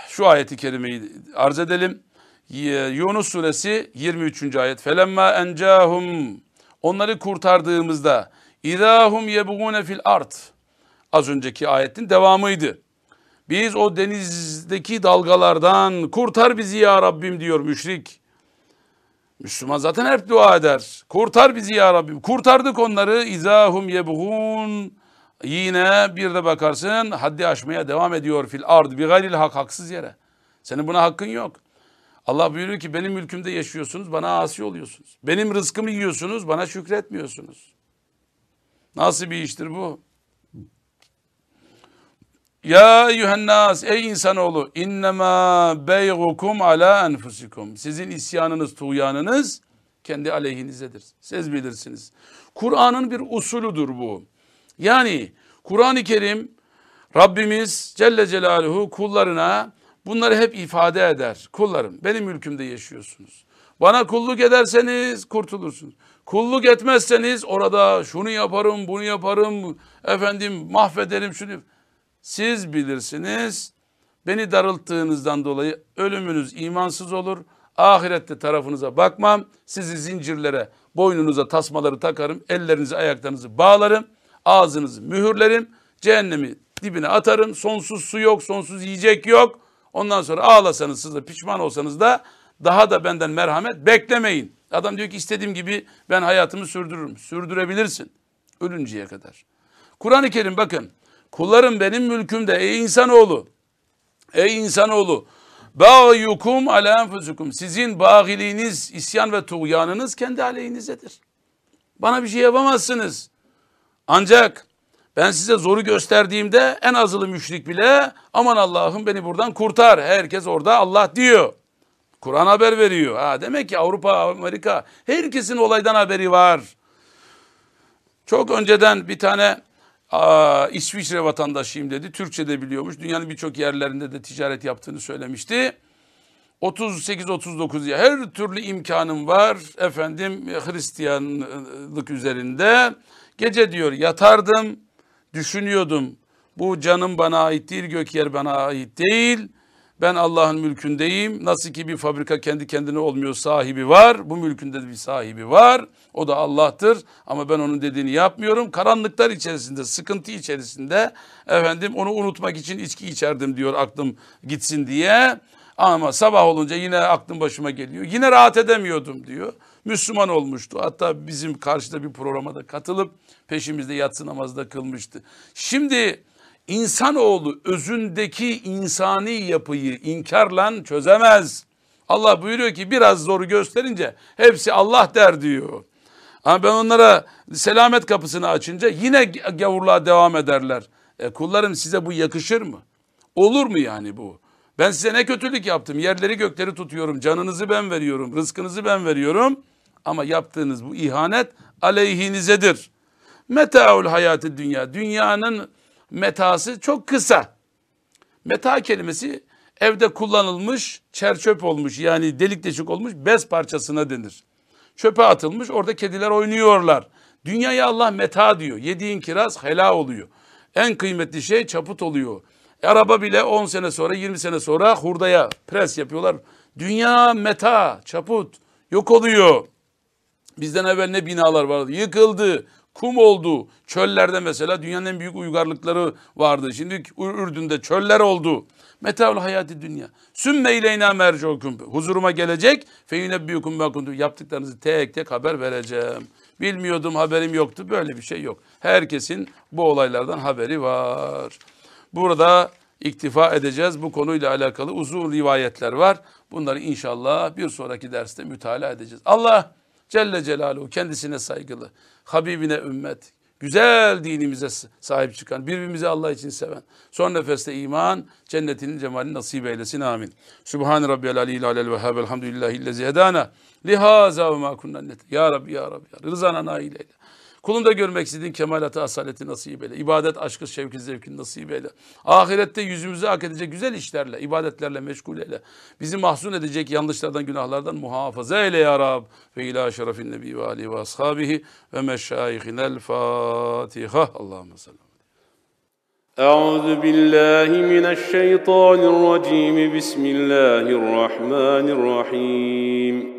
şu ayeti kerimeyi arz edelim. Yunus suresi 23. ayet. Felemma encahum onları kurtardığımızda idahum yebgune fil art. Az önceki ayetin devamıydı. Biz o denizdeki dalgalardan kurtar bizi ya Rabbim diyor müşrik. Müslüman zaten hep dua eder. Kurtar bizi ya Rabbim. Kurtardık onları. İzahum yebğun. Yine bir de bakarsın haddi aşmaya devam ediyor fil ard. Bir gayril hak haksız yere. Senin buna hakkın yok. Allah buyuruyor ki benim mülkümde yaşıyorsunuz bana asi oluyorsunuz. Benim rızkımı yiyorsunuz bana şükretmiyorsunuz. Nasıl bir iştir bu? Ya yuhennas ey insanoğlu innema beygukum ala enfusikum. Sizin isyanınız, tuğyanınız kendi aleyhinizedir. Siz bilirsiniz. Kur'an'ın bir usuludur bu. Yani Kur'an-ı Kerim Rabbimiz Celle Celaluhu kullarına bunları hep ifade eder. Kullarım benim mülkümde yaşıyorsunuz. Bana kulluk ederseniz kurtulursunuz. Kulluk etmezseniz orada şunu yaparım, bunu yaparım, efendim mahvederim şunu. Siz bilirsiniz. Beni darılttığınızdan dolayı ölümünüz imansız olur. Ahirette tarafınıza bakmam. Sizi zincirlere, boynunuza tasmaları takarım. Ellerinizi, ayaklarınızı bağlarım. Ağzınızı mühürlerim. Cehennemi dibine atarım. Sonsuz su yok, sonsuz yiyecek yok. Ondan sonra ağlasanız siz de pişman olsanız da daha da benden merhamet beklemeyin. Adam diyor ki istediğim gibi ben hayatımı sürdürürüm. Sürdürebilirsin. Ölünceye kadar. Kur'an-ı Kerim bakın Kullarım benim mülkümde ey insanoğlu. Ey insanoğlu. Bağyukum ala enfusukum. Sizin bağiliğiniz, isyan ve tuğyanınız kendi aleyhinizedir. Bana bir şey yapamazsınız. Ancak ben size zoru gösterdiğimde en azılı müşrik bile aman Allah'ım beni buradan kurtar. Herkes orada Allah diyor. Kur'an haber veriyor. Ha, demek ki Avrupa, Amerika herkesin olaydan haberi var. Çok önceden bir tane Aa, İsviçre vatandaşıyım dedi. Türkçe de biliyormuş. Dünyanın birçok yerlerinde de ticaret yaptığını söylemişti. 38-39 ya her türlü imkanım var efendim Hristiyanlık üzerinde. Gece diyor yatardım, düşünüyordum. Bu canım bana ait değil, gök yer bana ait değil. Ben Allah'ın mülkündeyim. Nasıl ki bir fabrika kendi kendine olmuyor sahibi var. Bu mülkünde de bir sahibi var. O da Allah'tır. Ama ben onun dediğini yapmıyorum. Karanlıklar içerisinde, sıkıntı içerisinde efendim onu unutmak için içki içerdim diyor aklım gitsin diye. Ama sabah olunca yine aklım başıma geliyor. Yine rahat edemiyordum diyor. Müslüman olmuştu. Hatta bizim karşıda bir programa da katılıp peşimizde yatsı namazı da kılmıştı. Şimdi İnsanoğlu özündeki insani yapıyı inkarla çözemez. Allah buyuruyor ki biraz zoru gösterince hepsi Allah der diyor. Ama ben onlara selamet kapısını açınca yine gavurluğa devam ederler. E, kullarım size bu yakışır mı? Olur mu yani bu? Ben size ne kötülük yaptım? Yerleri gökleri tutuyorum. Canınızı ben veriyorum. Rızkınızı ben veriyorum. Ama yaptığınız bu ihanet aleyhinizedir. Metaul hayatı dünya. Dünyanın metası çok kısa. Meta kelimesi evde kullanılmış, çerçöp olmuş yani delik deşik olmuş bez parçasına denir. Çöpe atılmış orada kediler oynuyorlar. Dünyaya Allah meta diyor. Yediğin kiraz hela oluyor. En kıymetli şey çaput oluyor. Araba bile 10 sene sonra 20 sene sonra hurdaya pres yapıyorlar. Dünya meta, çaput yok oluyor. Bizden evvel ne binalar vardı yıkıldı kum oldu. Çöllerde mesela dünyanın en büyük uygarlıkları vardı. Şimdi Ürdün'de çöller oldu. Metavul hayati dünya. Sümme ileyna mercukum. Huzuruma gelecek. Feyünebbiukum be Yaptıklarınızı tek tek haber vereceğim. Bilmiyordum haberim yoktu. Böyle bir şey yok. Herkesin bu olaylardan haberi var. Burada iktifa edeceğiz. Bu konuyla alakalı uzun rivayetler var. Bunları inşallah bir sonraki derste mütalaa edeceğiz. Allah Celle Celaluhu kendisine saygılı, Habibine ümmet, güzel dinimize sahip çıkan, birbirimizi Allah için seven, son nefeste iman, cennetinin cemalini nasip eylesin. Amin. Sübhan Rabbiyal Aliyyil Alel Vehhab. Elhamdülillahi illezi hedana. Lihaza ve ma kunna Ya Rabbi, Ya Rabbi, Ya Rızana nail eyle. Kulunda görmek istediğin kemalatı, asaleti nasip eyle. İbadet, aşkı, şevki, zevkini nasip eyle. Ahirette yüzümüzü hak edecek güzel işlerle, ibadetlerle meşgul eyle. Bizi mahzun edecek yanlışlardan, günahlardan muhafaza eyle ya Rab. Ve ila şerefin nebi ve ali ve ashabihi ve meşayihinel Fatiha. Allahümme sallam. أعوذ بالله من الشيطان الرجيم بسم الله الرحمن الرحيم